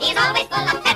He's always full of